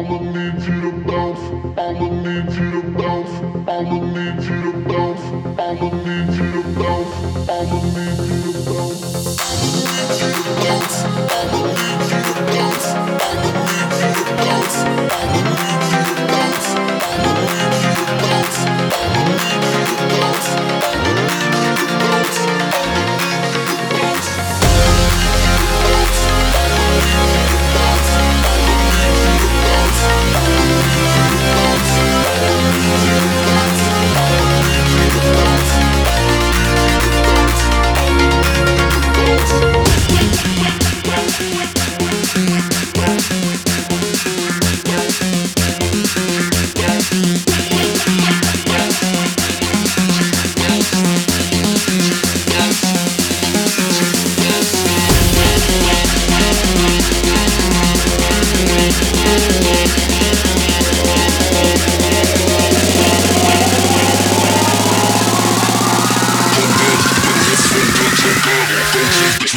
I'ma need you to bounce. I'ma need you to bounce. I'ma need you to bounce. I'ma need you to bounce. I'ma need